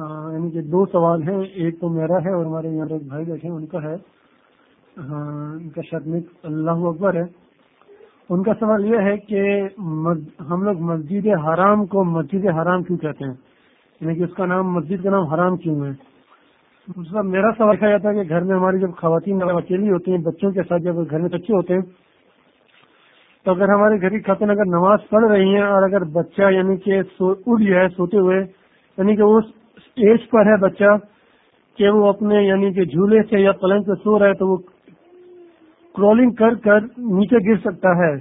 ہاں یعنی کہ دو سوال ہیں، ایک تو میرا ہے اور ہمارے یہاں ایک بھائی بیٹھے ہیں، ان کا ہے۔ ہاں ان کا شرمک اللہ اکبر ہے۔ ان کا سوال یہ ہے کہ ہم لوگ مسجد حرام کو مسجد حرام کیوں کہتے ہیں؟ یعنی کہ اس کا نام، مسجد کا نام حرام کیوں ہے؟ دوسرا میرا سوال کیا جاتا ہے کہ گھر میں ہماری جب خواتین اکیلی ہوتی ہیں، بچوں کے ساتھ جب گھر میں بچے ہوتے ہیں، تو اگر ہمارے گھر کی خاتون اگر نماز پڑھ رہی ہیں اور اگر بچہ یعنی کہ اڑ ہے، سوتے ہوئے یعنی کہ اس ایج پر ہے بچہ، کہ وہ اپنے یعنی کہ جھولے سے یا پلنگ سے سو رہا ہے تو وہ کرولنگ کر کر نیچے گر سکتا ہے۔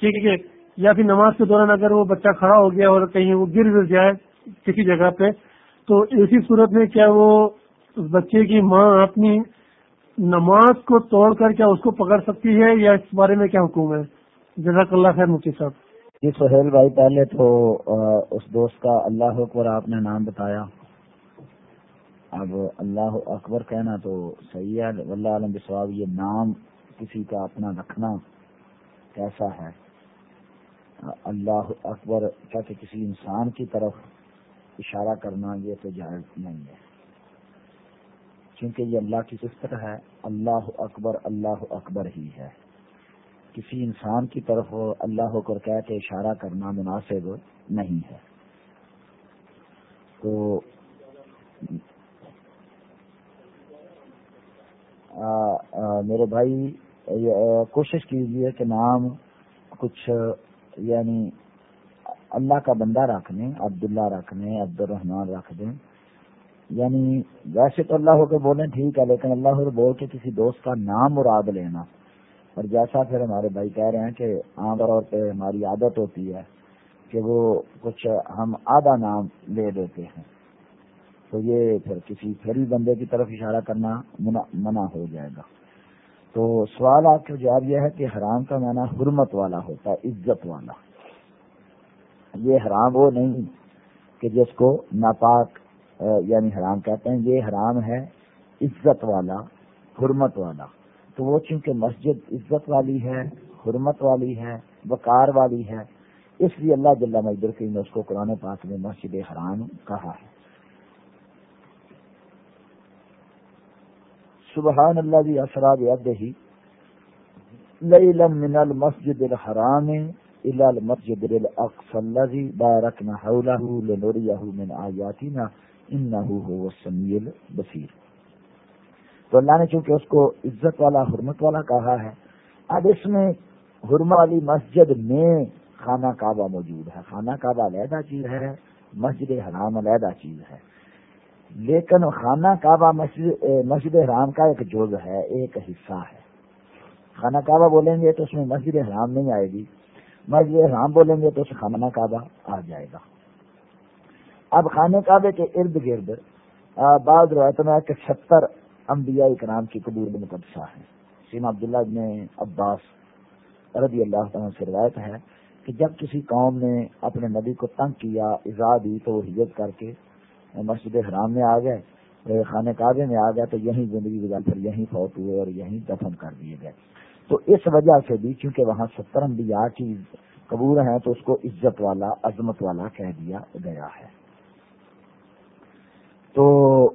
ٹھیک ہے یا پھر نماز کے دوران اگر وہ بچہ کھڑا ہو گیا اور کہیں وہ گر گر جائے کسی جگہ پہ، تو اسی صورت میں کیا وہ بچے کی ماں اپنی نماز کو توڑ کر کیا اس کو پکڑ سکتی ہے یا اس بارے میں کیا حکم ہے؟ جزاک اللہ خیر مفتی صاحب۔ جی سہیل بھائی، پہلے تو اس دوست کا اللہ اکبر، آپ نے نام بتایا۔ اب اللہ اکبر کہنا تو صحیح ہے اللہ عالم بسواب یہ نام کسی کا اپنا رکھنا کیسا ہے؟ اللہ اکبر کیا کہ کسی انسان کی طرف اشارہ کرنا یہ تو جائز نہیں ہے۔ کیونکہ یہ اللہ کی صفت ہے، اللہ اکبر اللہ اکبر ہی ہے۔ کسی انسان کی طرف اللہ کر کہہ کے اشارہ کرنا مناسب نہیں ہے۔ تو میرے بھائی کوشش کیجیے کہ نام کچھ یعنی اللہ کا بندہ رکھ دیں عبداللہ رکھ دیں عبد الرحمان رکھ دیں۔ یعنی ویسے تو اللہ ہو کے بولیں ٹھیک ہے، لیکن اللہ ہو بول کے کسی دوست کا نام مراد لینا۔ اور جیسا پھر ہمارے بھائی کہہ رہے ہیں کہ عام طور پہ ہماری عادت ہوتی ہے کہ وہ کچھ ہم آدھا نام لے دیتے ہیں۔ تو یہ پھر کسی پھر بندے کی طرف اشارہ کرنا منع ہو جائے گا۔ تو سوال آپ کا جواب یہ ہے کہ حرام کا معنی حرمت والا ہوتا ہے، عزت والا۔ یہ حرام وہ نہیں کہ جس کو ناپاک یعنی حرام کہتے ہیں، یہ حرام ہے، عزت والا، حرمت والا۔ تو وہ چونکہ مسجد عزت والی ہے، حرمت والی ہے، وقار والی ہے۔ اس لیے اللہ جل مجدر نے اس کو قرآن پاک میں مسجد حرام کہا ہے۔ سبحان اللہ جی اسراب ہی۔ من المسجد الحرام الى المسجد الاقصى الذي باركنا حوله لنريه من آياتنا انه هو السميع البصير تو اللہ نے چونکہ اس کو عزت والا، حرمت والا کہا ہے، اب اس میں حرمت والی مسجد میں خانہ کعبہ موجود ہے۔ خانہ کعبہ علیحدہ چیز ہے، مسجد حرام علیحدہ چیز ہے۔ لیکن خانہ کعبہ مسجد مسجد حرام کا ایک جز ہے، ایک حصہ ہے۔ خانہ کعبہ بولیں گے تو اس میں مسجد حرام نہیں آئے گی۔ مسجد حرام بولیں گے تو اس خانہ کعبہ آ جائے گا۔ اب خانہ کعبے کے ارد گرد بعض روایتوں میں کہ ستر انبیاء اکرام کی قبول مقدسہ ہیں۔ سیم عبداللہ ابن عباس رضی اللہ تعالیٰ سے روایت ہے کہ جب کسی قوم نے اپنے نبی کو تنگ کیا ایزا دی تو وہ ہجرت کر کے مسجد حرام میں آ گئے خانہ کعبے میں آ گئے تو یہیں زندگی گزار کر یہیں فوت ہوئے اور یہیں دفن کر دیے گئے۔ تو اس وجہ سے بھی کیونکہ وہاں ستر انبیاء کی قبور ہیں تو اس کو عزت والا، عظمت والا کہہ دیا گیا ہے۔ تو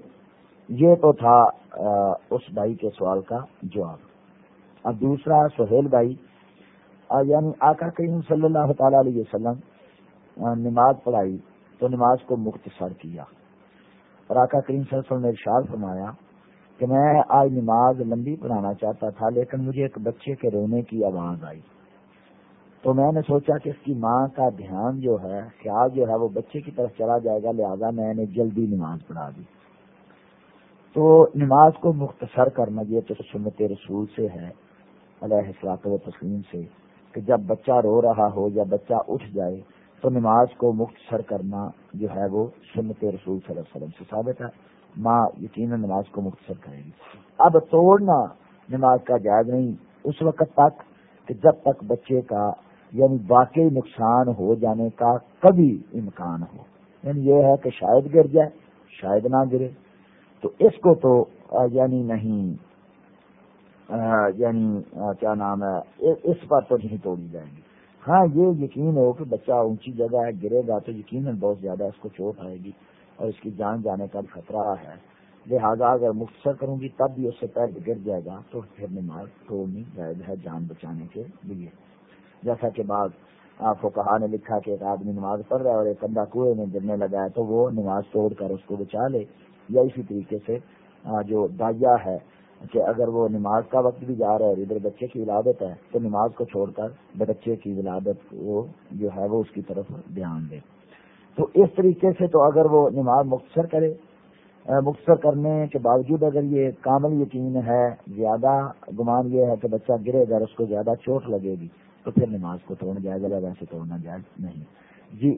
یہ تو تھا اس بھائی کے سوال کا جواب۔ اب دوسرا سہیل بھائی یعنی آقا کریم صلی اللہ تعالی علیہ وسلم نماز پڑھائی تو نماز کو مختصر کیا۔ اور آقا کریم صلی اللہ علیہ وسلم نے ارشاد فرمایا کہ میں آج نماز لمبی پڑھانا چاہتا تھا، لیکن مجھے ایک بچے کے رونے کی آواز آئی۔ تو میں نے سوچا کہ اس کی ماں کا دھیان جو ہے، خیال جو ہے، وہ بچے کی طرف چلا جائے گا، لہذا میں نے جلدی نماز پڑھا دی۔ تو نماز کو مختصر کرنا یہ تو سنت رسول سے ہے، علیہ السلاط و تسلیم سے، کہ جب بچہ رو رہا ہو یا بچہ اٹھ جائے تو نماز کو مختصر کرنا جو ہے وہ سنت رسول صلی اللہ علیہ وسلم سے ثابت ہے۔ ماں یقیناً نماز کو مختصر کرے گی۔ اب توڑنا نماز کا جائز نہیں، اس وقت تک کہ جب تک بچے کا یعنی واقعی نقصان ہو جانے کا کبھی امکان ہو۔ یعنی یہ ہے کہ شاید گر جائے، شاید نہ گرے۔ تو اس کو تو یعنی نہیں یعنی کیا نام ہے اس پر تو نہیں توڑی جائے گی۔ ہاں یہ یقین ہو کہ بچہ اونچی جگہ ہے، گرے گا تو یقیناً بہت زیادہ اس کو چوٹ آئے گی اور اس کی جان جانے کا بھی خطرہ ہے۔ لہٰذا اگر مختصر کروں گی، تب بھی اس سے پہلے گر جائے گا، تو پھر نماز توڑنی جائز ہے جان بچانے کے لیے۔ جیسا کہ بعض کو کہا نے لکھا کہ ایک آدمی نماز پڑھ رہا ہے اور ایک کندھا کنویں میں گرنے لگا ہے، تو وہ نماز توڑ کر اس کو بچا لے۔ یا اسی طریقے سے جو دائیا ہے کہ اگر وہ نماز کا وقت بھی جا رہا ہے اور ادھر بچے کی ولادت ہے، تو نماز کو چھوڑ کر بچے کی ولادت وہ جو ہے وہ اس کی طرف دھیان دے۔ تو اس طریقے سے تو اگر وہ نماز مختصر کرے مختصر کرنے کے باوجود اگر یہ کامل یقین ہے، زیادہ گمان یہ ہے کہ بچہ گرے گا اس کو زیادہ چوٹ لگے گی تو پھر نماز کو توڑنا جائے گا ویسے توڑنا جائز نہیں۔ جی۔